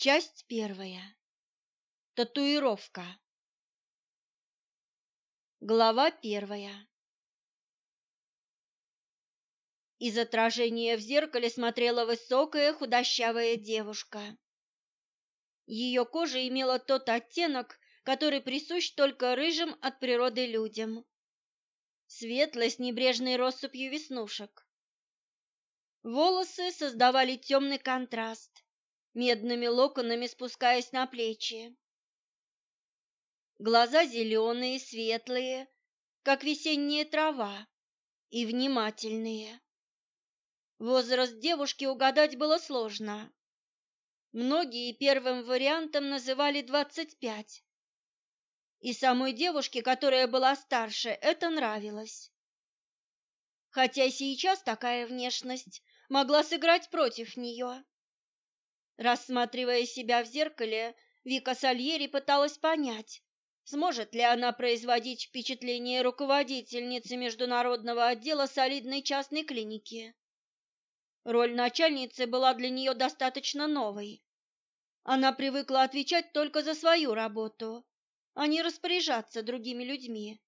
Часть первая. Татуировка. Глава первая. Из отражения в зеркале смотрела высокая худощавая девушка. Ее кожа имела тот оттенок, который присущ только рыжим от природы людям. Светлой с небрежной россыпью веснушек. Волосы создавали темный контраст – медными локонами спускаясь на плечи. Глаза зеленые, светлые, как весенняя трава, и внимательные. Возраст девушки угадать было сложно. Многие первым вариантом называли 25. И самой девушке, которая была старше, это нравилось. Хотя сейчас такая внешность могла сыграть против нее. Рассматривая себя в зеркале, Вика Сальери пыталась понять, сможет ли она производить впечатление руководительницы международного отдела солидной частной клиники. Роль начальницы была для нее достаточно новой. Она привыкла отвечать только за свою работу, а не распоряжаться другими людьми.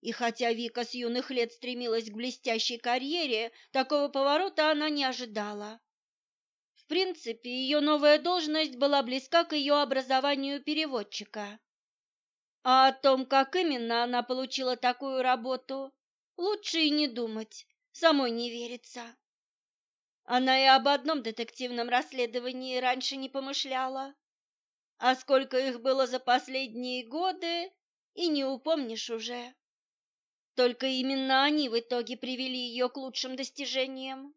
И хотя Вика с юных лет стремилась к блестящей карьере, такого поворота она не ожидала. В принципе, ее новая должность была близка к ее образованию переводчика. А о том, как именно она получила такую работу, лучше и не думать, самой не верится. Она и об одном детективном расследовании раньше не помышляла. А сколько их было за последние годы, и не упомнишь уже. Только именно они в итоге привели ее к лучшим достижениям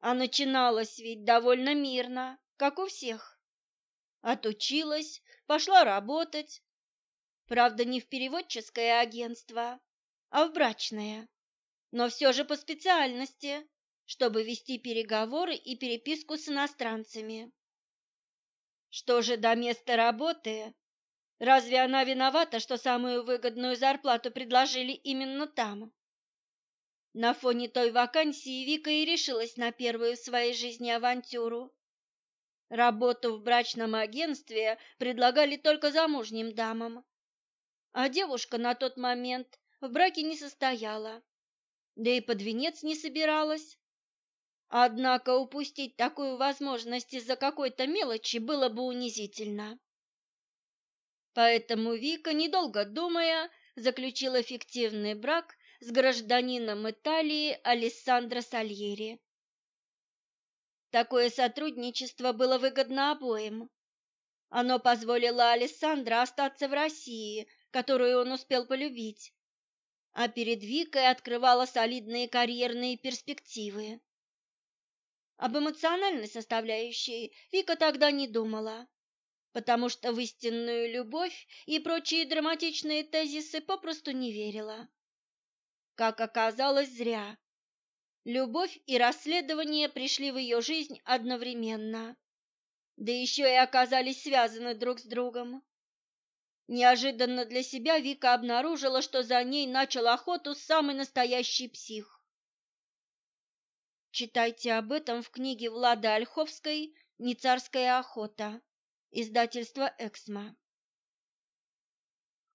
а начиналось ведь довольно мирно, как у всех. Отучилась, пошла работать. Правда, не в переводческое агентство, а в брачное. Но все же по специальности, чтобы вести переговоры и переписку с иностранцами. Что же до места работы? Разве она виновата, что самую выгодную зарплату предложили именно там? На фоне той вакансии Вика и решилась на первую в своей жизни авантюру. Работу в брачном агентстве предлагали только замужним дамам, а девушка на тот момент в браке не состояла, да и под венец не собиралась. Однако упустить такую возможность из-за какой-то мелочи было бы унизительно. Поэтому Вика, недолго думая, заключила фиктивный брак с гражданином Италии Алессандро Сальери. Такое сотрудничество было выгодно обоим. Оно позволило Алессандро остаться в России, которую он успел полюбить, а перед Викой открывало солидные карьерные перспективы. Об эмоциональной составляющей Вика тогда не думала, потому что в истинную любовь и прочие драматичные тезисы попросту не верила. Как оказалось, зря. Любовь и расследование пришли в ее жизнь одновременно, да еще и оказались связаны друг с другом. Неожиданно для себя Вика обнаружила, что за ней начал охоту самый настоящий псих. Читайте об этом в книге Влады Ольховской «Нецарская охота», издательство «Эксмо».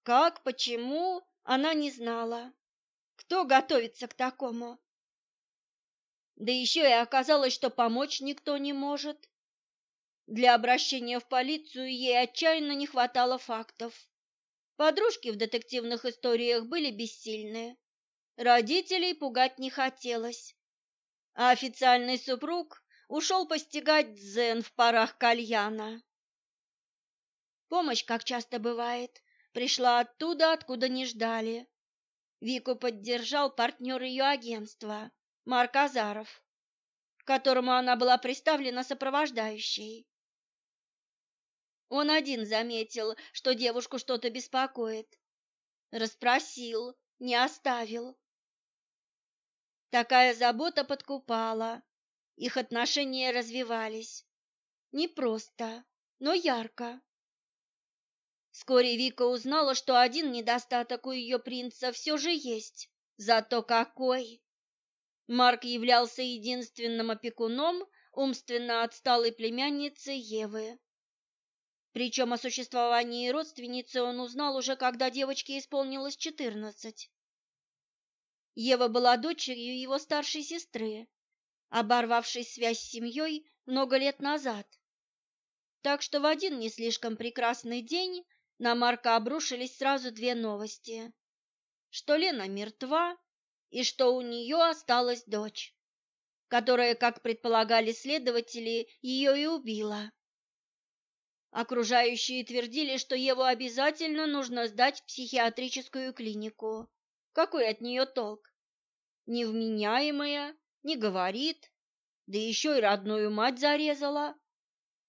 Как, почему, она не знала. Кто готовится к такому? Да еще и оказалось, что помочь никто не может. Для обращения в полицию ей отчаянно не хватало фактов. Подружки в детективных историях были бессильные. Родителей пугать не хотелось. А официальный супруг ушел постигать дзен в парах кальяна. Помощь, как часто бывает, пришла оттуда, откуда не ждали. Вику поддержал партнер ее агентства, Марк Азаров, которому она была представлена сопровождающей. Он один заметил, что девушку что-то беспокоит. расспросил, не оставил. Такая забота подкупала. Их отношения развивались. Не просто, но ярко. Вскоре Вика узнала, что один недостаток у ее принца все же есть. Зато какой! Марк являлся единственным опекуном умственно отсталой племянницы Евы. Причем о существовании родственницы он узнал уже, когда девочке исполнилось четырнадцать. Ева была дочерью его старшей сестры, оборвавшей связь с семьей много лет назад. Так что в один не слишком прекрасный день на Марка обрушились сразу две новости. Что Лена мертва и что у нее осталась дочь, которая, как предполагали следователи, ее и убила. Окружающие твердили, что Еву обязательно нужно сдать в психиатрическую клинику. Какой от нее толк? Невменяемая, не говорит, да еще и родную мать зарезала.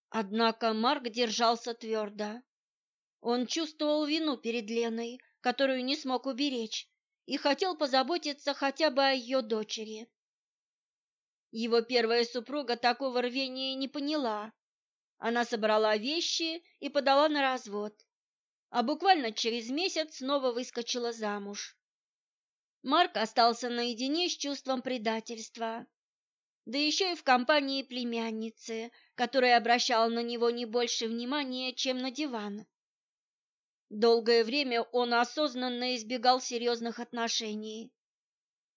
Однако Марк держался твердо. Он чувствовал вину перед Леной, которую не смог уберечь, и хотел позаботиться хотя бы о ее дочери. Его первая супруга такого рвения не поняла. Она собрала вещи и подала на развод, а буквально через месяц снова выскочила замуж. Марк остался наедине с чувством предательства, да еще и в компании племянницы, которая обращала на него не больше внимания, чем на диван. Долгое время он осознанно избегал серьезных отношений.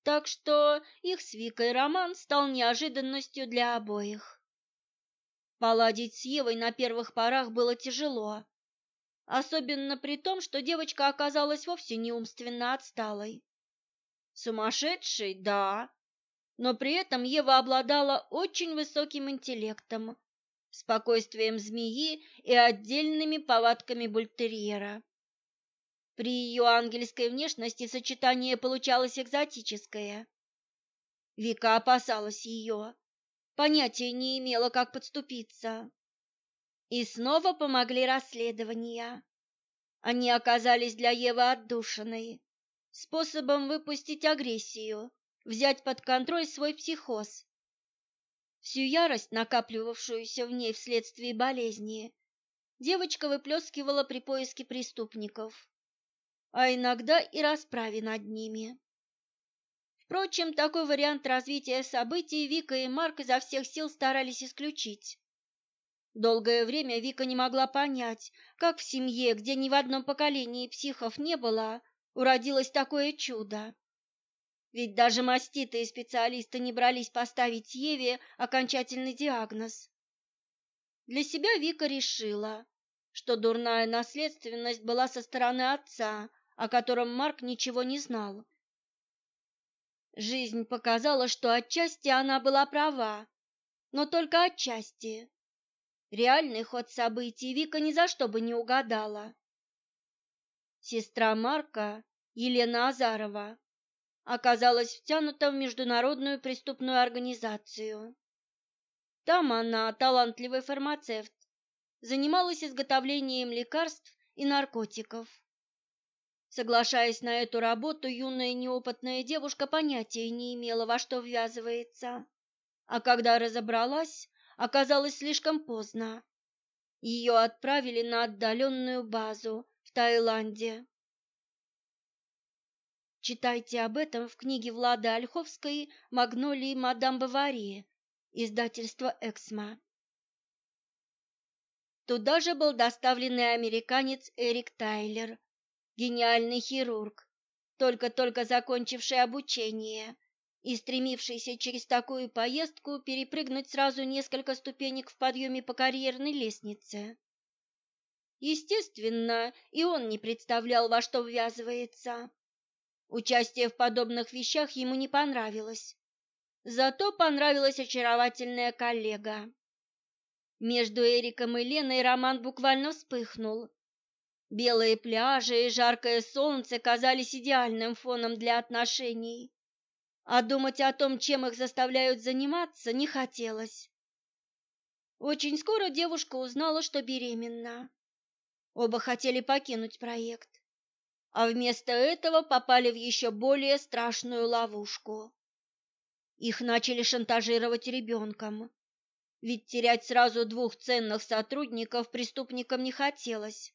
Так что их с Викой роман стал неожиданностью для обоих. Поладить с Евой на первых порах было тяжело, особенно при том, что девочка оказалась вовсе не умственно отсталой. Сумасшедшей, да, но при этом Ева обладала очень высоким интеллектом спокойствием змеи и отдельными повадками бультерьера. При ее ангельской внешности сочетание получалось экзотическое. Вика опасалась ее, понятия не имела, как подступиться. И снова помогли расследования. Они оказались для Евы отдушиной, способом выпустить агрессию, взять под контроль свой психоз Всю ярость, накапливавшуюся в ней вследствие болезни, девочка выплескивала при поиске преступников, а иногда и расправе над ними. Впрочем, такой вариант развития событий Вика и Марк изо всех сил старались исключить. Долгое время Вика не могла понять, как в семье, где ни в одном поколении психов не было, уродилось такое чудо. Ведь даже маститые специалисты не брались поставить Еве окончательный диагноз. Для себя Вика решила, что дурная наследственность была со стороны отца, о котором Марк ничего не знал. Жизнь показала, что отчасти она была права, но только отчасти. Реальный ход событий Вика ни за что бы не угадала. Сестра Марка, Елена Азарова, оказалась втянута в международную преступную организацию. Там она, талантливый фармацевт, занималась изготовлением лекарств и наркотиков. Соглашаясь на эту работу, юная неопытная девушка понятия не имела, во что ввязывается. А когда разобралась, оказалось слишком поздно. Ее отправили на отдаленную базу в Таиланде. Читайте об этом в книге Влада Ольховской «Магнолии мадам Баварии» издательство Эксмо. Туда же был доставлен и американец Эрик Тайлер, гениальный хирург, только-только закончивший обучение и стремившийся через такую поездку перепрыгнуть сразу несколько ступенек в подъеме по карьерной лестнице. Естественно, и он не представлял, во что ввязывается. Участие в подобных вещах ему не понравилось. Зато понравилась очаровательная коллега. Между Эриком и Леной роман буквально вспыхнул. Белые пляжи и жаркое солнце казались идеальным фоном для отношений. А думать о том, чем их заставляют заниматься, не хотелось. Очень скоро девушка узнала, что беременна. Оба хотели покинуть проект а вместо этого попали в еще более страшную ловушку. Их начали шантажировать ребенком, ведь терять сразу двух ценных сотрудников преступникам не хотелось.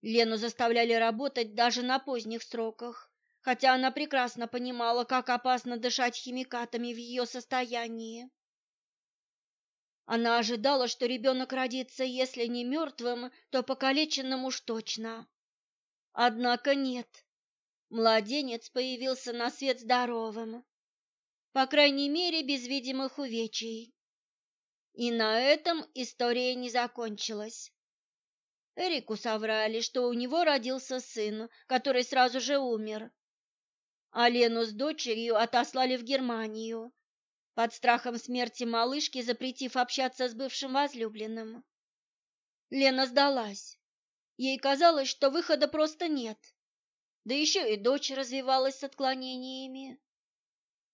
Лену заставляли работать даже на поздних сроках, хотя она прекрасно понимала, как опасно дышать химикатами в ее состоянии. Она ожидала, что ребенок родится, если не мертвым, то покалеченным уж точно. Однако нет. Младенец появился на свет здоровым, по крайней мере, без видимых увечий. И на этом история не закончилась. Эрику соврали, что у него родился сын, который сразу же умер. А Лену с дочерью отослали в Германию, под страхом смерти малышки запретив общаться с бывшим возлюбленным. Лена сдалась. Ей казалось, что выхода просто нет. Да еще и дочь развивалась с отклонениями.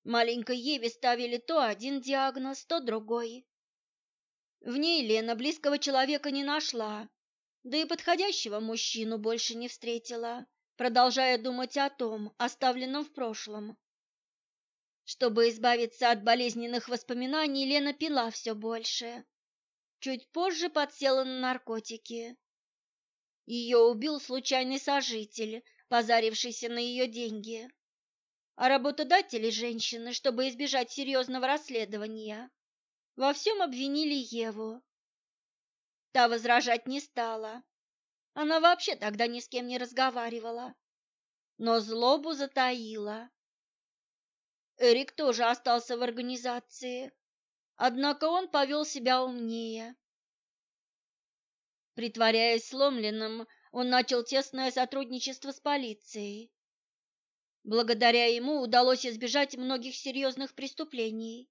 Маленькой Еве ставили то один диагноз, то другой. В ней Лена близкого человека не нашла, да и подходящего мужчину больше не встретила, продолжая думать о том, оставленном в прошлом. Чтобы избавиться от болезненных воспоминаний, Лена пила все больше. Чуть позже подсела на наркотики, ее убил случайный сожитель, позарившийся на ее деньги. А работодатели женщины, чтобы избежать серьезного расследования, во всем обвинили Еву. Та возражать не стала. Она вообще тогда ни с кем не разговаривала, но злобу затаила. Эрик тоже остался в организации, однако он повел себя умнее Притворяясь сломленным, он начал тесное сотрудничество с полицией. Благодаря ему удалось избежать многих серьезных преступлений.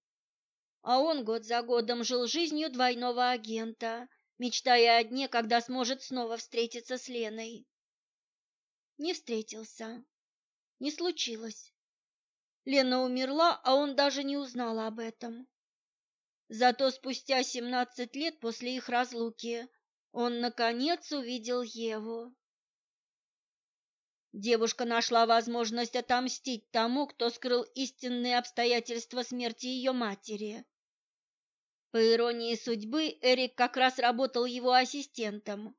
А он год за годом жил жизнью двойного агента, мечтая о дне, когда сможет снова встретиться с Леной. Не встретился. Не случилось. Лена умерла, а он даже не узнал об этом. Зато спустя 17 лет после их разлуки он, наконец, увидел Еву. Девушка нашла возможность отомстить тому, кто скрыл истинные обстоятельства смерти ее матери. По иронии судьбы, Эрик как раз работал его ассистентом.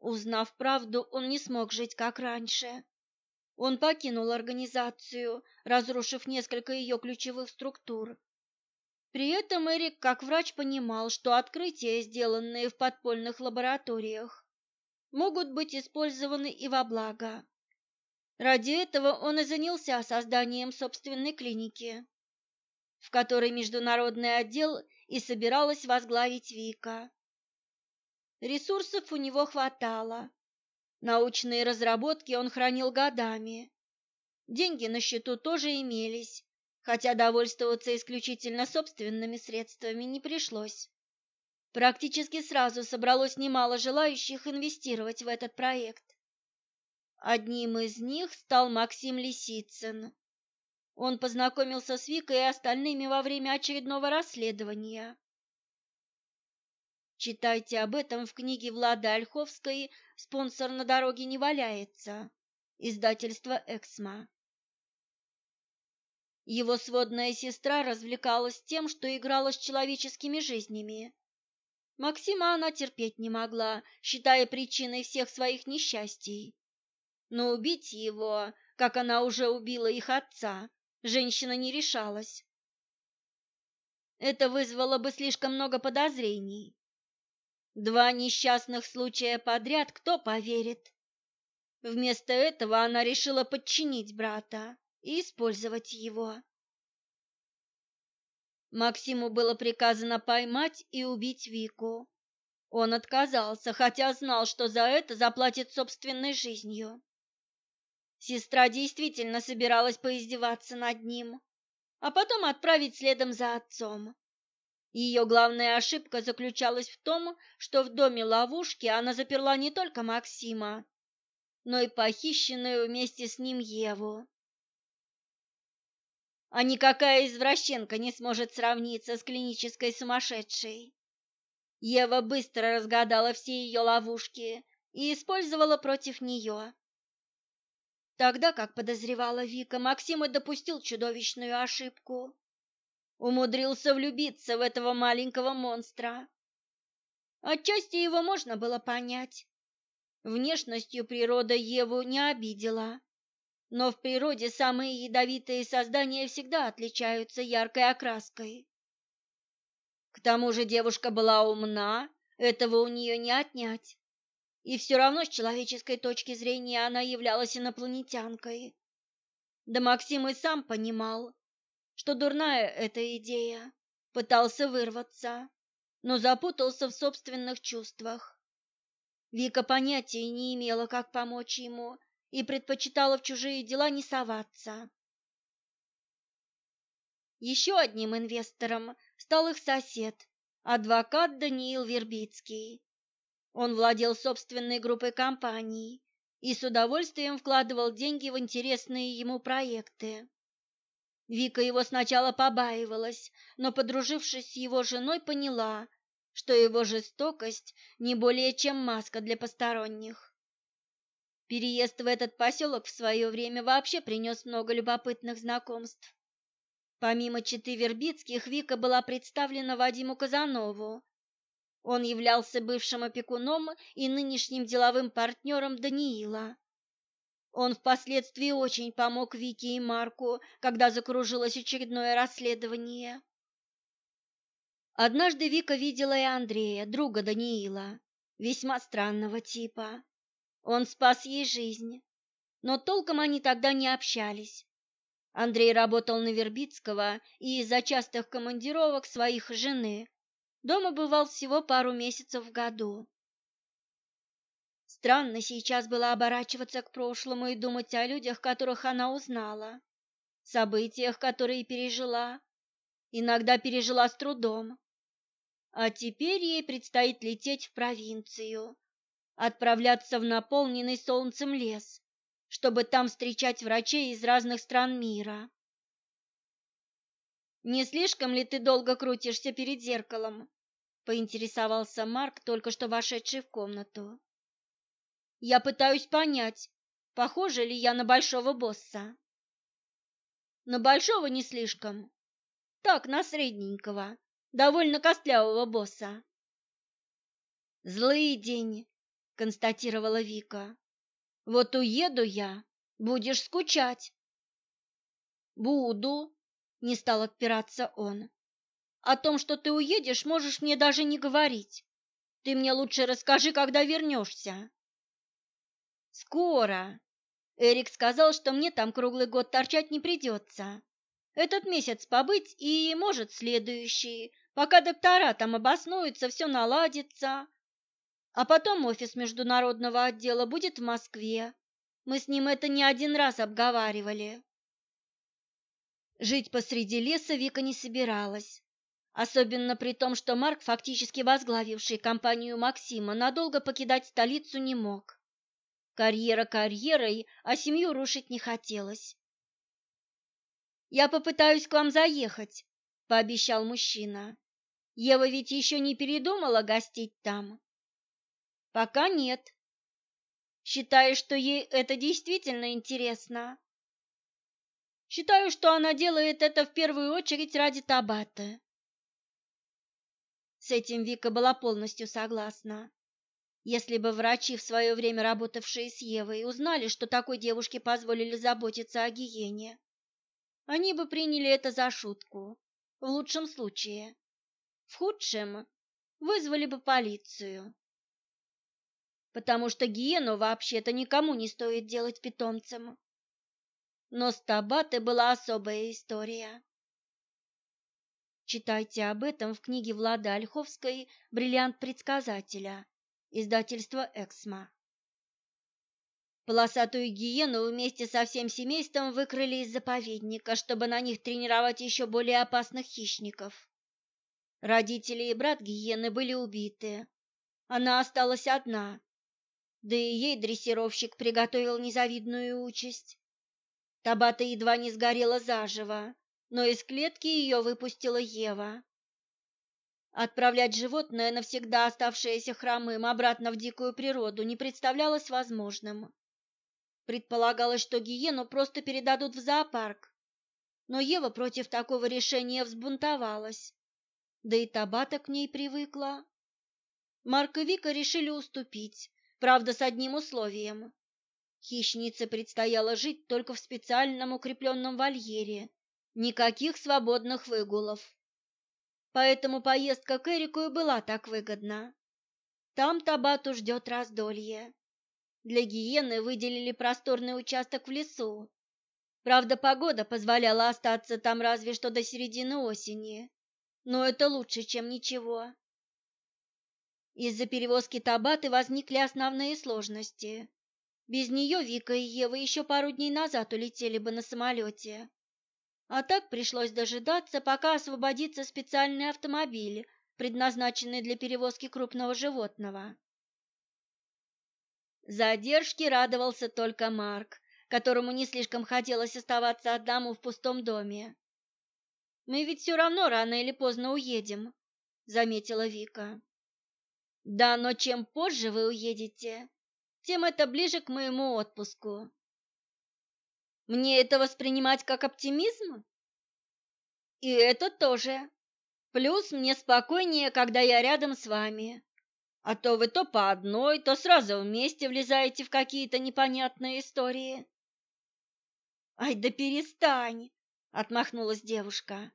Узнав правду, он не смог жить как раньше. Он покинул организацию, разрушив несколько ее ключевых структур, при этом Эрик, как врач, понимал, что открытия, сделанные в подпольных лабораториях, могут быть использованы и во благо. Ради этого он и занялся созданием собственной клиники, в которой международный отдел и собиралась возглавить Вика. Ресурсов у него хватало. Научные разработки он хранил годами. Деньги на счету тоже имелись хотя довольствоваться исключительно собственными средствами не пришлось. Практически сразу собралось немало желающих инвестировать в этот проект. Одним из них стал Максим Лисицын. Он познакомился с Викой и остальными во время очередного расследования. Читайте об этом в книге Влада Ольховской «Спонсор на дороге не валяется» издательство Эксмо. Его сводная сестра развлекалась тем, что играла с человеческими жизнями. Максима она терпеть не могла, считая причиной всех своих несчастий. Но убить его, как она уже убила их отца, женщина не решалась. Это вызвало бы слишком много подозрений. Два несчастных случая подряд кто поверит? Вместо этого она решила подчинить брата и использовать его. Максиму было приказано поймать и убить Вику. Он отказался, хотя знал, что за это заплатит собственной жизнью. Сестра действительно собиралась поиздеваться над ним, а потом отправить следом за отцом. Ее главная ошибка заключалась в том, что в доме ловушки она заперла не только Максима, но и похищенную вместе с ним Еву а никакая извращенка не сможет сравниться с клинической сумасшедшей. Ева быстро разгадала все ее ловушки и использовала против нее. Тогда, как подозревала Вика, Максим и допустил чудовищную ошибку. Умудрился влюбиться в этого маленького монстра. Отчасти его можно было понять. Внешностью природа Еву не обидела но в природе самые ядовитые создания всегда отличаются яркой окраской. К тому же девушка была умна, этого у нее не отнять. И все равно с человеческой точки зрения она являлась инопланетянкой. Да Максим и сам понимал, что дурная эта идея, пытался вырваться, но запутался в собственных чувствах. Вика понятия не имела, как помочь ему и предпочитала в чужие дела не соваться. Еще одним инвестором стал их сосед, адвокат Даниил Вербицкий. Он владел собственной группой компаний и с удовольствием вкладывал деньги в интересные ему проекты. Вика его сначала побаивалась, но, подружившись с его женой, поняла, что его жестокость не более чем маска для посторонних. Переезд в этот поселок в свое время вообще принес много любопытных знакомств. Помимо Читы Вербицких, Вика была представлена Вадиму Казанову. Он являлся бывшим опекуном и нынешним деловым партнером Даниила. Он впоследствии очень помог Вике и Марку, когда закружилось очередное расследование. Однажды Вика видела и Андрея, друга Даниила, весьма странного типа. Он спас ей жизнь, но толком они тогда не общались. Андрей работал на Вербицкого и из-за частых командировок своих жены дома бывал всего пару месяцев в году. Странно сейчас было оборачиваться к прошлому и думать о людях, которых она узнала, событиях, которые пережила, иногда пережила с трудом. А теперь ей предстоит лететь в провинцию, отправляться в наполненный солнцем лес, чтобы там встречать врачей из разных стран мира. «Не слишком ли ты долго крутишься перед зеркалом?» — поинтересовался Марк, только что вошедший в комнату. «Я пытаюсь понять, похожа ли я на большого босса?» «На большого не слишком. Так, на средненького, довольно костлявого босса». «Злый день!» констатировала Вика. Вот уеду я, будешь скучать. Буду, не стал отпираться он. О том, что ты уедешь, можешь мне даже не говорить. Ты мне лучше расскажи, когда вернешься. Скоро. Эрик сказал, что мне там круглый год торчать не придется. Этот месяц побыть и, может, следующий, пока доктора там обоснуются, все наладится, а потом офис международного отдела будет в Москве. Мы с ним это не один раз обговаривали. Жить посреди леса Вика не собиралась. Особенно при том, что Марк, фактически возглавивший компанию Максима, надолго покидать столицу не мог. Карьера карьерой, а семью рушить не хотелось. «Я попытаюсь к вам заехать», — пообещал мужчина. «Ева ведь еще не передумала гостить там?» Пока нет. Считаю, что ей это действительно интересно. Считаю, что она делает это в первую очередь ради табаты. С этим Вика была полностью согласна. Если бы врачи, в свое время работавшие с Евой, узнали, что такой девушке позволили заботиться о гиене, они бы приняли это за шутку, в лучшем случае. В худшем вызвали бы полицию потому что гиену вообще-то никому не стоит делать питомцем. Но с Табатой была особая история. Читайте об этом в книге Влада Ольховской «Бриллиант предсказателя» издательство «Эксмо». Полосатую гиену вместе со всем семейством выкрыли из заповедника, чтобы на них тренировать еще более опасных хищников. Родители и брат гиены были убиты. Она осталась одна, да и ей дрессировщик приготовил незавидную участь. Табата едва не сгорела заживо, но из клетки ее выпустила Ева. Отправлять животное, навсегда оставшееся хромым, обратно в дикую природу не представлялось возможным. Предполагалось, что гиену просто передадут в зоопарк. Но Ева против такого решения взбунтовалась. Да и Табата к ней привыкла. Марк и Вика решили уступить. Правда, с одним условием. Хищница предстояло жить только в специальном укрепленном вольере. Никаких свободных выгулов. Поэтому поездка к Эрику и была так выгодна. Там Табату ждет раздолье. Для гиены выделили просторный участок в лесу. Правда, погода позволяла остаться там разве что до середины осени. Но это лучше, чем ничего. Из-за перевозки Табаты возникли основные сложности. Без нее Вика и Ева еще пару дней назад улетели бы на самолете. А так пришлось дожидаться, пока освободится специальный автомобиль, предназначенный для перевозки крупного животного. Задержки радовался только Марк, которому не слишком хотелось оставаться одному в пустом доме. «Мы ведь все равно рано или поздно уедем», — заметила Вика. Да, но чем позже вы уедете, тем это ближе к моему отпуску. Мне это воспринимать как оптимизм? И это тоже. Плюс мне спокойнее, когда я рядом с вами. А то вы то по одной, то сразу вместе влезаете в какие-то непонятные истории. Ай, да перестань, отмахнулась девушка.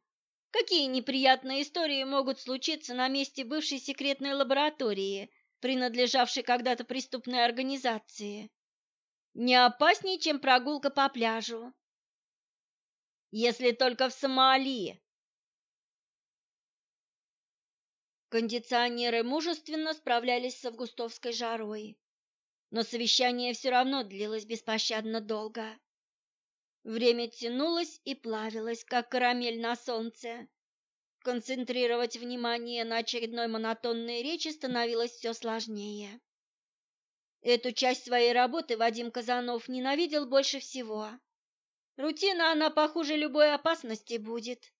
Какие неприятные истории могут случиться на месте бывшей секретной лаборатории, принадлежавшей когда-то преступной организации? Не опаснее, чем прогулка по пляжу. Если только в Сомали. Кондиционеры мужественно справлялись с августовской жарой, но совещание все равно длилось беспощадно долго. Время тянулось и плавилось, как карамель на солнце. Концентрировать внимание на очередной монотонной речи становилось все сложнее. Эту часть своей работы Вадим Казанов ненавидел больше всего. Рутина она похуже любой опасности будет.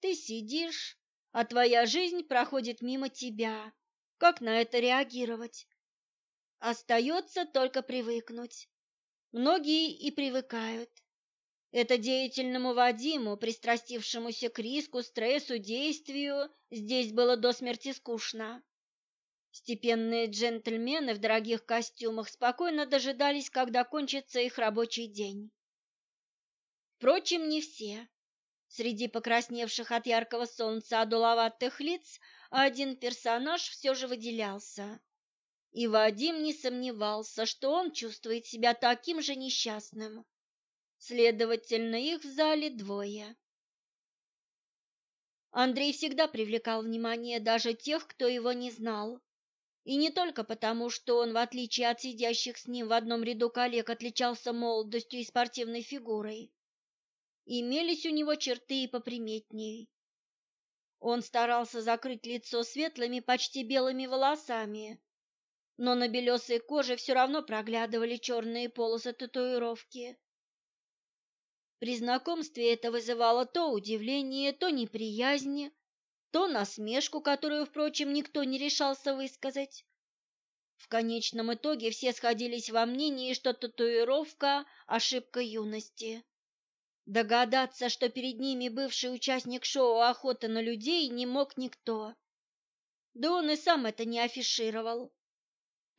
Ты сидишь, а твоя жизнь проходит мимо тебя. Как на это реагировать? Остается только привыкнуть. Многие и привыкают. Это деятельному Вадиму, пристрастившемуся к риску, стрессу, действию, здесь было до смерти скучно. Степенные джентльмены в дорогих костюмах спокойно дожидались, когда кончится их рабочий день. Впрочем, не все. Среди покрасневших от яркого солнца одуловатых лиц один персонаж все же выделялся. И Вадим не сомневался, что он чувствует себя таким же несчастным. Следовательно, их в зале двое. Андрей всегда привлекал внимание даже тех, кто его не знал. И не только потому, что он, в отличие от сидящих с ним в одном ряду коллег, отличался молодостью и спортивной фигурой. Имелись у него черты и поприметней. Он старался закрыть лицо светлыми, почти белыми волосами, но на белесой коже все равно проглядывали черные полосы татуировки. При знакомстве это вызывало то удивление, то неприязнь, то насмешку, которую, впрочем, никто не решался высказать. В конечном итоге все сходились во мнении, что татуировка – ошибка юности. Догадаться, что перед ними бывший участник шоу «Охота на людей» не мог никто. Да он и сам это не афишировал.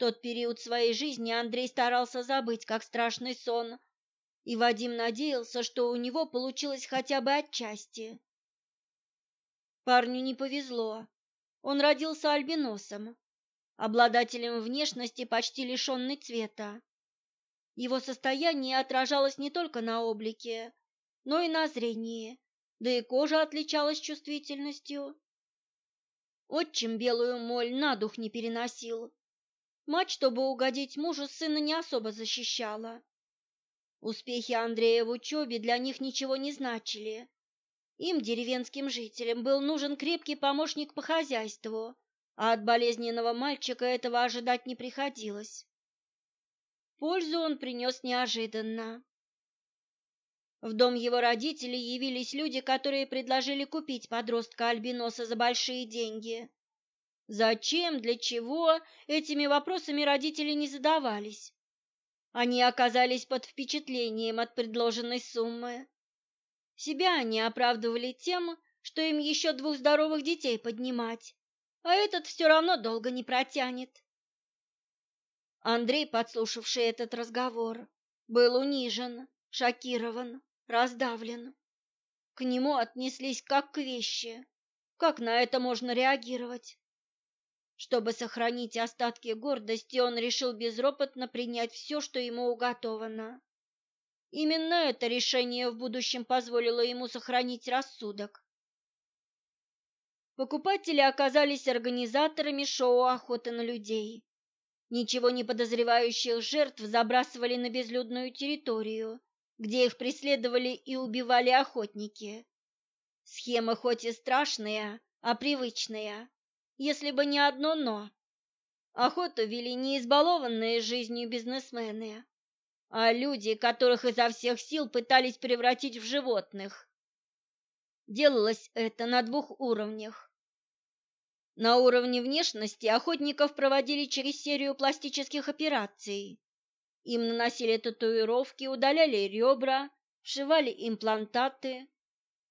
Тот период своей жизни Андрей старался забыть, как страшный сон, и Вадим надеялся, что у него получилось хотя бы отчасти. Парню не повезло. Он родился альбиносом, обладателем внешности, почти лишенной цвета. Его состояние отражалось не только на облике, но и на зрении, да и кожа отличалась чувствительностью. Отчим белую моль на дух не переносил, Мать, чтобы угодить мужу сына не особо защищала. Успехи Андрея в учебе для них ничего не значили. Им, деревенским жителям, был нужен крепкий помощник по хозяйству, а от болезненного мальчика этого ожидать не приходилось. Пользу он принес неожиданно. В дом его родителей явились люди, которые предложили купить подростка Альбиноса за большие деньги Зачем, для чего этими вопросами родители не задавались. Они оказались под впечатлением от предложенной суммы. Себя они оправдывали тем, что им еще двух здоровых детей поднимать, а этот все равно долго не протянет. Андрей, подслушавший этот разговор, был унижен, шокирован, раздавлен. К нему отнеслись как к вещи. Как на это можно реагировать? Чтобы сохранить остатки гордости, он решил безропотно принять все, что ему уготовано. Именно это решение в будущем позволило ему сохранить рассудок. Покупатели оказались организаторами шоу «Охота на людей». Ничего не подозревающих жертв забрасывали на безлюдную территорию, где их преследовали и убивали охотники. Схема хоть и страшная, а привычная если бы не одно «но». Охоту вели не избалованные жизнью бизнесмены, а люди, которых изо всех сил пытались превратить в животных. Делалось это на двух уровнях. На уровне внешности охотников проводили через серию пластических операций. Им наносили татуировки, удаляли ребра, вшивали имплантаты,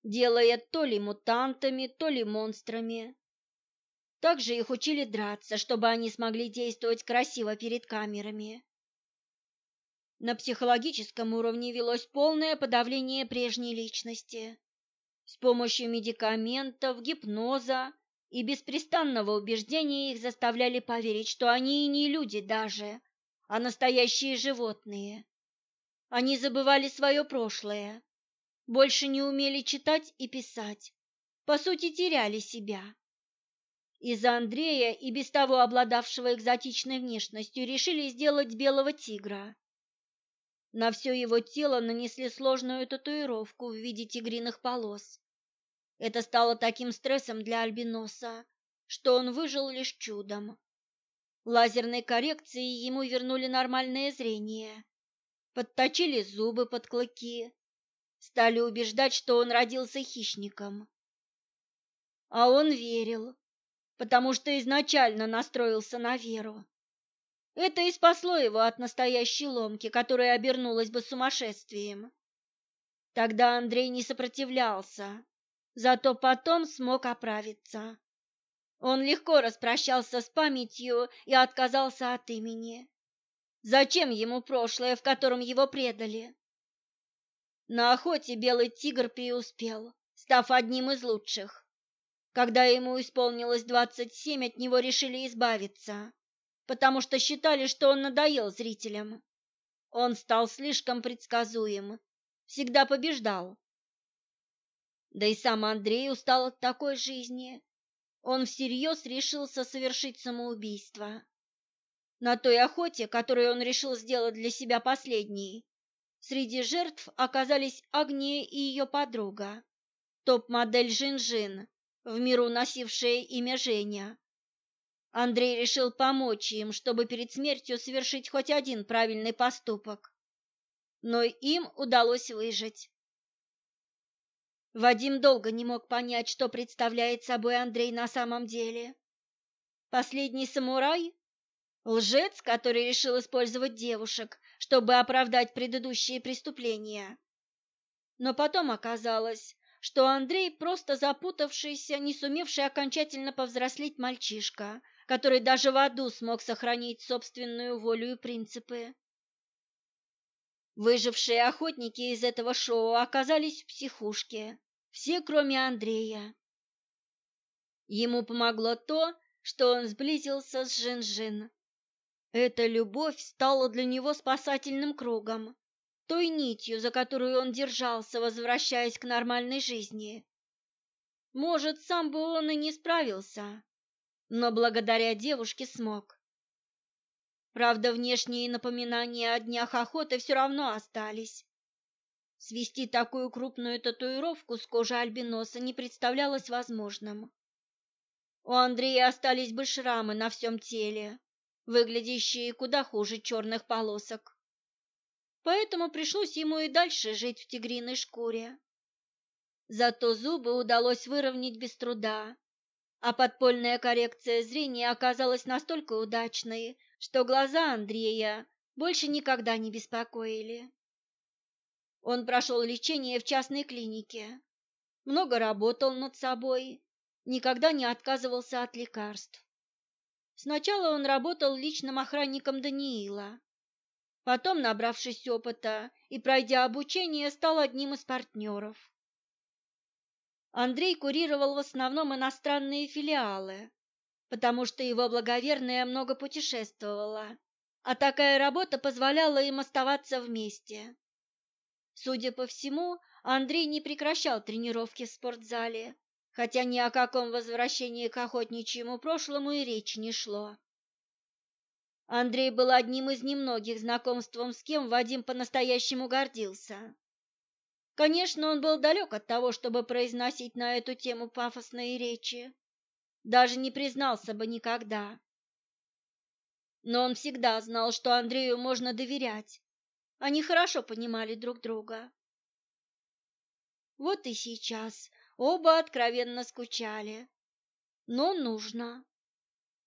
делая то ли мутантами, то ли монстрами. Также их учили драться, чтобы они смогли действовать красиво перед камерами. На психологическом уровне велось полное подавление прежней личности. С помощью медикаментов, гипноза и беспрестанного убеждения их заставляли поверить, что они и не люди даже, а настоящие животные. Они забывали свое прошлое, больше не умели читать и писать, по сути теряли себя из Андрея и без того обладавшего экзотичной внешностью решили сделать белого тигра. На все его тело нанесли сложную татуировку в виде тигриных полос. Это стало таким стрессом для альбиноса, что он выжил лишь чудом. Лазерной коррекцией ему вернули нормальное зрение, подточили зубы под клыки, стали убеждать, что он родился хищником. А он верил, потому что изначально настроился на веру. Это и спасло его от настоящей ломки, которая обернулась бы сумасшествием. Тогда Андрей не сопротивлялся, зато потом смог оправиться. Он легко распрощался с памятью и отказался от имени. Зачем ему прошлое, в котором его предали? На охоте белый тигр преуспел, став одним из лучших когда ему исполнилось 27, от него решили избавиться, потому что считали, что он надоел зрителям. Он стал слишком предсказуем, всегда побеждал. Да и сам Андрей устал от такой жизни. Он всерьез решился совершить самоубийство. На той охоте, которую он решил сделать для себя последней, среди жертв оказались Агния и ее подруга, топ-модель Жин-Жин, в миру носившее имя Женя. Андрей решил помочь им, чтобы перед смертью совершить хоть один правильный поступок. Но им удалось выжить. Вадим долго не мог понять, что представляет собой Андрей на самом деле. Последний самурай? Лжец, который решил использовать девушек, чтобы оправдать предыдущие преступления. Но потом оказалось, что Андрей просто запутавшийся, не сумевший окончательно повзрослеть мальчишка, который даже в аду смог сохранить собственную волю и принципы. Выжившие охотники из этого шоу оказались в психушке, все кроме Андрея. Ему помогло то, что он сблизился с Жин-Жин. Эта любовь стала для него спасательным кругом той нитью, за которую он держался, возвращаясь к нормальной жизни. Может, сам бы он и не справился, но благодаря девушке смог. Правда, внешние напоминания о днях охоты все равно остались. Свести такую крупную татуировку с кожи альбиноса не представлялось возможным. У Андрея остались бы шрамы на всем теле, выглядящие куда хуже черных полосок поэтому пришлось ему и дальше жить в тигриной шкуре. Зато зубы удалось выровнять без труда, а подпольная коррекция зрения оказалась настолько удачной, что глаза Андрея больше никогда не беспокоили. Он прошел лечение в частной клинике, много работал над собой, никогда не отказывался от лекарств. Сначала он работал личным охранником Даниила, Потом, набравшись опыта и пройдя обучение, стал одним из партнеров. Андрей курировал в основном иностранные филиалы, потому что его благоверная много путешествовала, а такая работа позволяла им оставаться вместе. Судя по всему, Андрей не прекращал тренировки в спортзале, хотя ни о каком возвращении к охотничьему прошлому и речи не шло. Андрей был одним из немногих, знакомством с кем Вадим по-настоящему гордился. Конечно, он был далек от того, чтобы произносить на эту тему пафосные речи. Даже не признался бы никогда. Но он всегда знал, что Андрею можно доверять. Они хорошо понимали друг друга. Вот и сейчас оба откровенно скучали. Но нужно.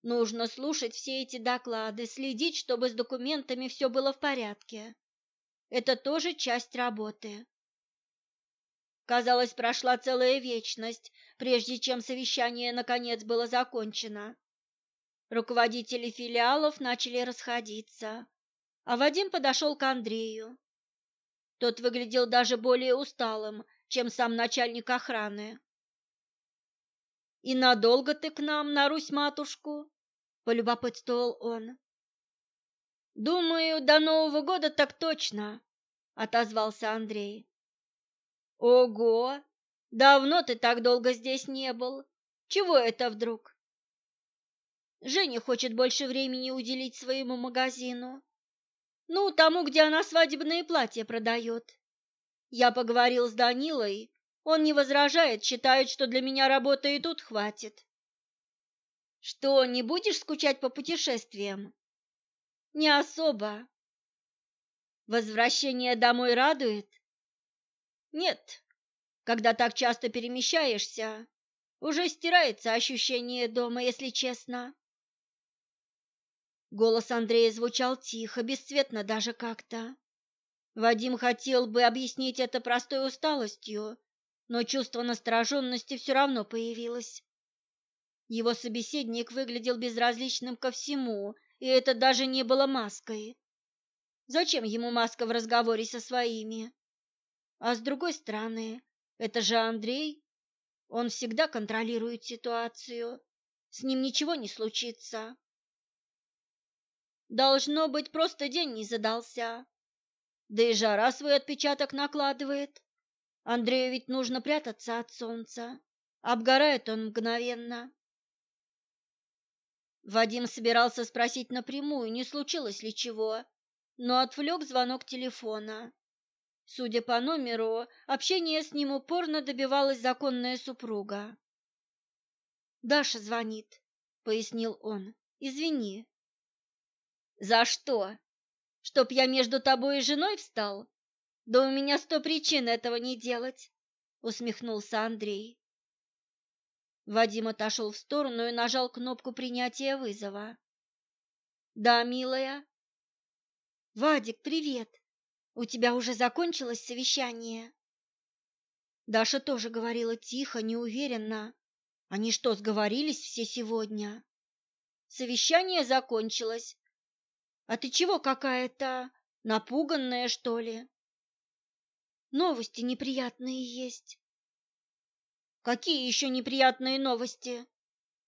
Нужно слушать все эти доклады, следить, чтобы с документами все было в порядке. Это тоже часть работы. Казалось, прошла целая вечность, прежде чем совещание наконец было закончено. Руководители филиалов начали расходиться, а Вадим подошел к Андрею. Тот выглядел даже более усталым, чем сам начальник охраны. «И надолго ты к нам на Русь-матушку?» полюбопытствовал он. Думаю, до Нового года так точно, отозвался Андрей. Ого, давно ты так долго здесь не был. Чего это вдруг? Женя хочет больше времени уделить своему магазину. Ну, тому, где она свадебные платья продает. Я поговорил с Данилой, он не возражает, считает, что для меня работы и тут хватит. Что, не будешь скучать по путешествиям? Не особо. Возвращение домой радует? Нет. Когда так часто перемещаешься, уже стирается ощущение дома, если честно. Голос Андрея звучал тихо, бесцветно даже как-то. Вадим хотел бы объяснить это простой усталостью, но чувство настороженности все равно появилось. Его собеседник выглядел безразличным ко всему, и это даже не было маской. Зачем ему маска в разговоре со своими? А с другой стороны, это же Андрей. Он всегда контролирует ситуацию. С ним ничего не случится. Должно быть, просто день не задался. Да и жара свой отпечаток накладывает. Андрею ведь нужно прятаться от солнца. Обгорает он мгновенно. Вадим собирался спросить напрямую, не случилось ли чего, но отвлек звонок телефона. Судя по номеру, общение с ним упорно добивалась законная супруга. «Даша звонит», — пояснил он. «Извини». «За что? Чтоб я между тобой и женой встал? Да у меня сто причин этого не делать», — усмехнулся Андрей. Вадим отошел в сторону и нажал кнопку принятия вызова. «Да, милая?» «Вадик, привет! У тебя уже закончилось совещание?» Даша тоже говорила тихо, неуверенно. «Они что, сговорились все сегодня?» «Совещание закончилось. А ты чего какая-то напуганная, что ли?» «Новости неприятные есть». Какие еще неприятные новости?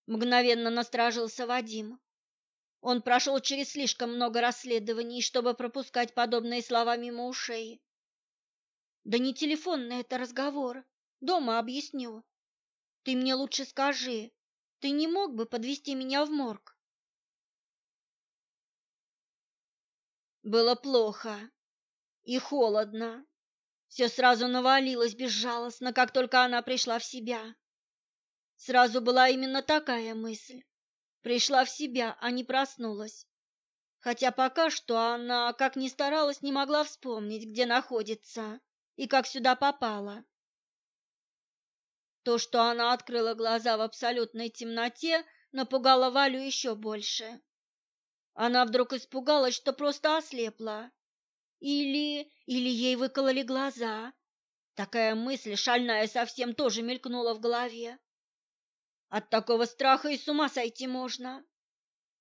Мгновенно насторожился Вадим. Он прошел через слишком много расследований, чтобы пропускать подобные слова мимо ушей. Да не телефонный это разговор. Дома объясню. Ты мне лучше скажи, ты не мог бы подвести меня в морг? Было плохо и холодно. Все сразу навалилось безжалостно, как только она пришла в себя. Сразу была именно такая мысль. Пришла в себя, а не проснулась. Хотя пока что она, как ни старалась, не могла вспомнить, где находится и как сюда попала. То, что она открыла глаза в абсолютной темноте, напугало Валю еще больше. Она вдруг испугалась, что просто ослепла или... или ей выкололи глаза. Такая мысль шальная совсем тоже мелькнула в голове. От такого страха и с ума сойти можно.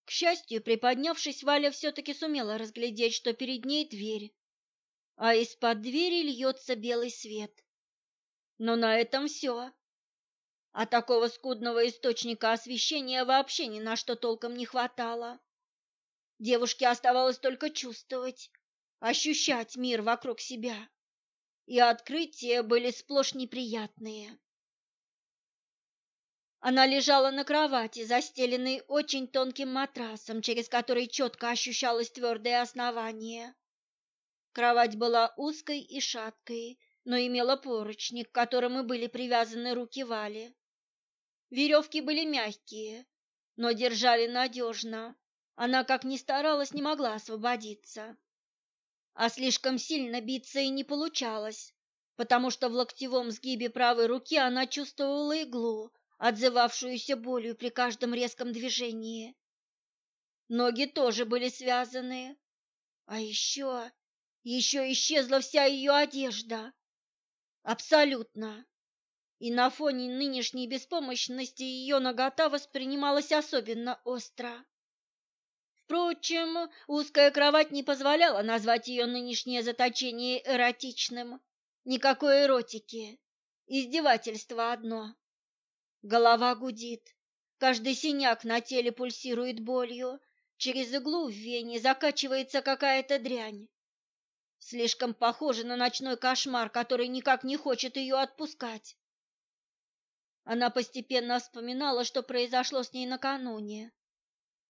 К счастью, приподнявшись, Валя все-таки сумела разглядеть, что перед ней дверь, а из-под двери льется белый свет. Но на этом все. А такого скудного источника освещения вообще ни на что толком не хватало. Девушке оставалось только чувствовать, ощущать мир вокруг себя. И открытия были сплошь неприятные. Она лежала на кровати, застеленной очень тонким матрасом, через который четко ощущалось твердое основание. Кровать была узкой и шаткой, но имела поручни, к которым и были привязаны руки Вали. Веревки были мягкие, но держали надежно. Она, как ни старалась, не могла освободиться а слишком сильно биться и не получалось, потому что в локтевом сгибе правой руки она чувствовала иглу, отзывавшуюся болью при каждом резком движении. Ноги тоже были связаны. А еще... еще исчезла вся ее одежда. Абсолютно. И на фоне нынешней беспомощности ее нагота воспринималась особенно остро. Впрочем, узкая кровать не позволяла назвать ее нынешнее заточение эротичным. Никакой эротики. Издевательство одно. Голова гудит. Каждый синяк на теле пульсирует болью. Через иглу в вене закачивается какая-то дрянь. Слишком похоже на ночной кошмар, который никак не хочет ее отпускать. Она постепенно вспоминала, что произошло с ней накануне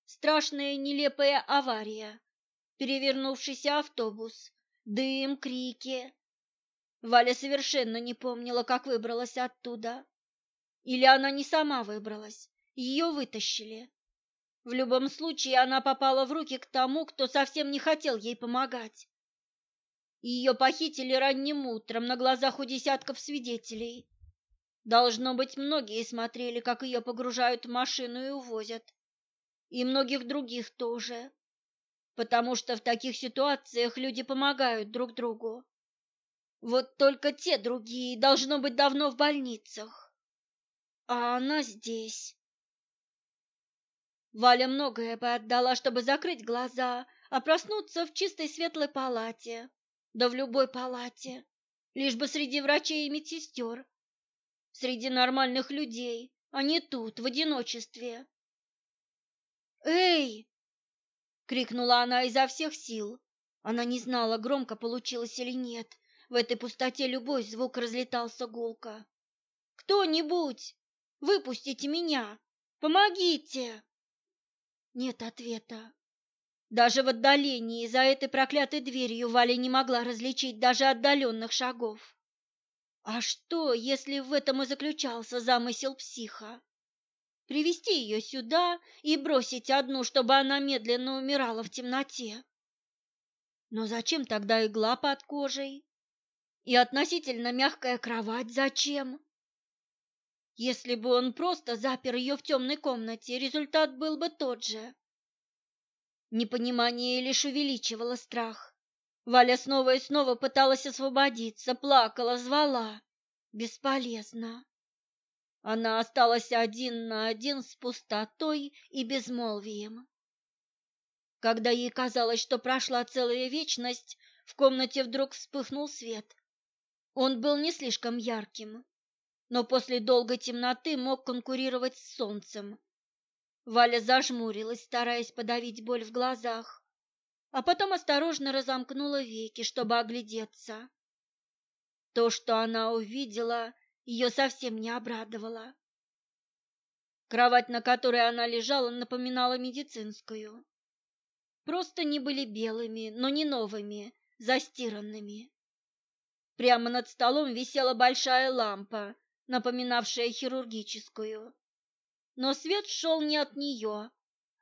страшная нелепая авария, перевернувшийся автобус, дым, крики. Валя совершенно не помнила, как выбралась оттуда. Или она не сама выбралась, ее вытащили. В любом случае, она попала в руки к тому, кто совсем не хотел ей помогать. Ее похитили ранним утром на глазах у десятков свидетелей. Должно быть, многие смотрели, как ее погружают в машину и увозят и многих других тоже, потому что в таких ситуациях люди помогают друг другу. Вот только те другие должно быть давно в больницах, а она здесь. Валя многое бы отдала, чтобы закрыть глаза, а проснуться в чистой светлой палате, да в любой палате, лишь бы среди врачей и медсестер, среди нормальных людей, а не тут, в одиночестве. «Эй!» — крикнула она изо всех сил. Она не знала, громко получилось или нет. В этой пустоте любой звук разлетался гулко. «Кто-нибудь! Выпустите меня! Помогите!» Нет ответа. Даже в отдалении за этой проклятой дверью Валя не могла различить даже отдаленных шагов. А что, если в этом и заключался замысел психа? привести ее сюда и бросить одну, чтобы она медленно умирала в темноте. Но зачем тогда игла под кожей? И относительно мягкая кровать зачем? Если бы он просто запер ее в темной комнате, результат был бы тот же. Непонимание лишь увеличивало страх. Валя снова и снова пыталась освободиться, плакала, звала. Бесполезно. Она осталась один на один с пустотой и безмолвием. Когда ей казалось, что прошла целая вечность, в комнате вдруг вспыхнул свет. Он был не слишком ярким, но после долгой темноты мог конкурировать с солнцем. Валя зажмурилась, стараясь подавить боль в глазах, а потом осторожно разомкнула веки, чтобы оглядеться. То, что она увидела, ее совсем не обрадовала. Кровать, на которой она лежала, напоминала медицинскую. Просто не были белыми, но не новыми, застиранными. Прямо над столом висела большая лампа, напоминавшая хирургическую. Но свет шел не от нее,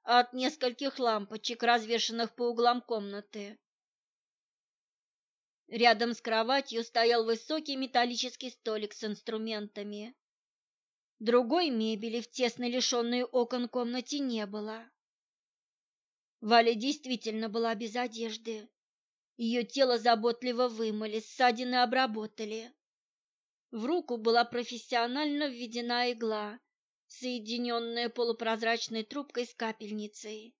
а от нескольких лампочек, развешанных по углам комнаты. Рядом с кроватью стоял высокий металлический столик с инструментами. Другой мебели в тесно лишенной окон комнате не было. Валя действительно была без одежды. Ее тело заботливо вымыли, ссадины обработали. В руку была профессионально введена игла, соединенная полупрозрачной трубкой с капельницей.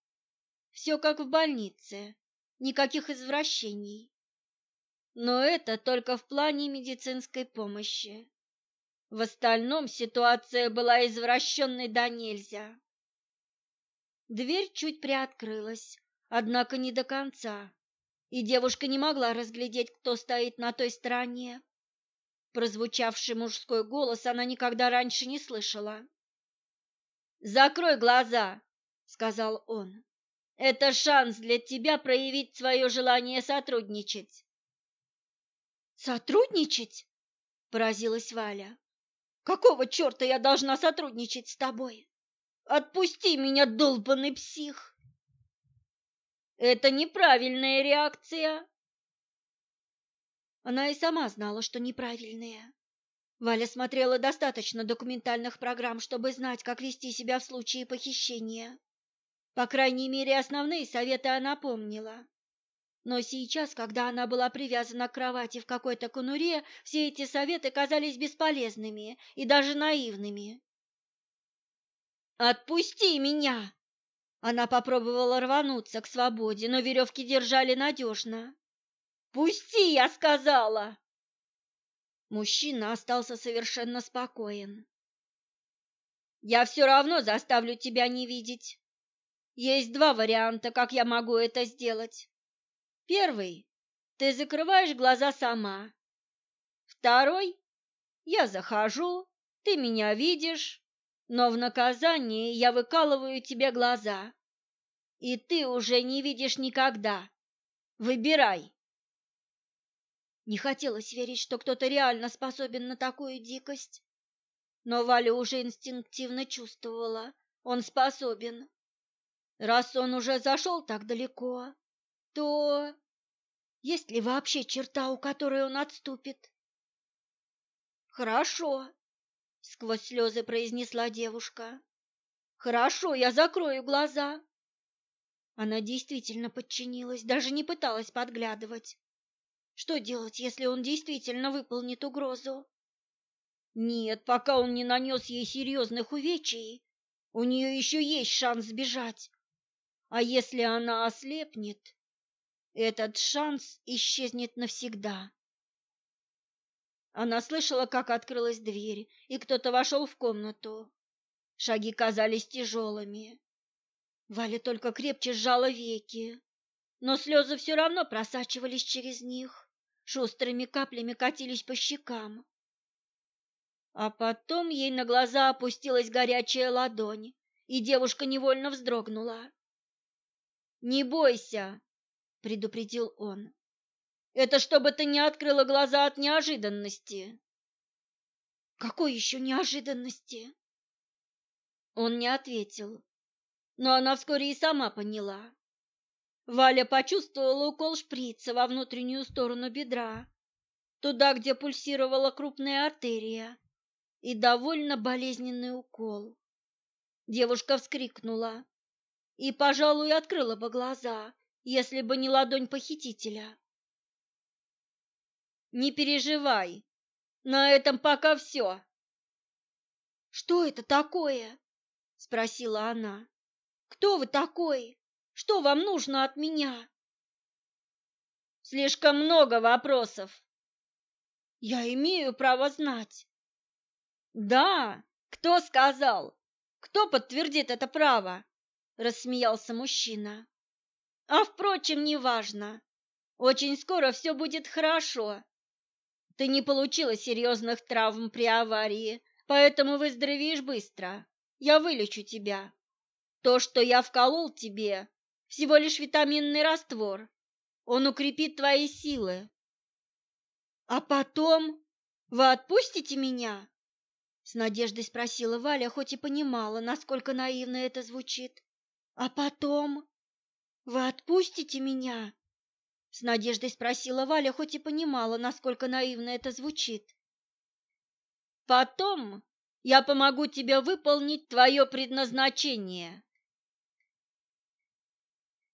Все как в больнице, никаких извращений. Но это только в плане медицинской помощи. В остальном ситуация была извращенной до нельзя. Дверь чуть приоткрылась, однако не до конца, и девушка не могла разглядеть, кто стоит на той стороне. Прозвучавший мужской голос она никогда раньше не слышала. «Закрой глаза!» — сказал он. «Это шанс для тебя проявить свое желание сотрудничать сотрудничать?» – поразилась Валя. «Какого чёрта я должна сотрудничать с тобой? Отпусти меня, долбанный псих!» «Это неправильная реакция!» Она и сама знала, что неправильная. Валя смотрела достаточно документальных программ, чтобы знать, как вести себя в случае похищения. По крайней мере, основные советы она помнила. Но сейчас, когда она была привязана к кровати в какой-то конуре, все эти советы казались бесполезными и даже наивными. «Отпусти меня!» Она попробовала рвануться к свободе, но веревки держали надежно. «Пусти!» — я сказала. Мужчина остался совершенно спокоен. «Я все равно заставлю тебя не видеть. Есть два варианта, как я могу это сделать. Первый. Ты закрываешь глаза сама. Второй. Я захожу, ты меня видишь, но в наказании я выкалываю тебе глаза. И ты уже не видишь никогда. Выбирай. Не хотелось верить, что кто-то реально способен на такую дикость. Но Валя уже инстинктивно чувствовала, он способен. Раз он уже зашел так далеко, то есть ли вообще черта, у которой он отступит? Хорошо, сквозь слезы произнесла девушка. Хорошо, я закрою глаза. Она действительно подчинилась, даже не пыталась подглядывать. Что делать, если он действительно выполнит угрозу? Нет, пока он не нанес ей серьезных увечий, у нее еще есть шанс сбежать. А если она ослепнет, этот шанс исчезнет навсегда. Она слышала, как открылась дверь, и кто-то вошел в комнату. Шаги казались тяжелыми. Валя только крепче сжала веки, но слезы все равно просачивались через них, шустрыми каплями катились по щекам. А потом ей на глаза опустилась горячая ладонь, и девушка невольно вздрогнула. «Не бойся!» предупредил он. Это чтобы ты не открыла глаза от неожиданности. Какой еще неожиданности? Он не ответил, но она вскоре и сама поняла. Валя почувствовала укол шприца во внутреннюю сторону бедра, туда, где пульсировала крупная артерия, и довольно болезненный укол. Девушка вскрикнула и, пожалуй, открыла бы глаза, если бы не ладонь похитителя. Не переживай, на этом пока все. Что это такое? Спросила она. Кто вы такой? Что вам нужно от меня? Слишком много вопросов. Я имею право знать. Да, кто сказал? Кто подтвердит это право? Рассмеялся мужчина. А впрочем, неважно. Очень скоро все будет хорошо. Ты не получила серьезных травм при аварии, поэтому выздоровеешь быстро. Я вылечу тебя. То, что я вколол тебе, всего лишь витаминный раствор. Он укрепит твои силы. А потом вы отпустите меня? С надеждой спросила Валя, хоть и понимала, насколько наивно это звучит. А потом вы отпустите меня? С надеждой спросила Валя, хоть и понимала, насколько наивно это звучит. Потом я помогу тебе выполнить твое предназначение,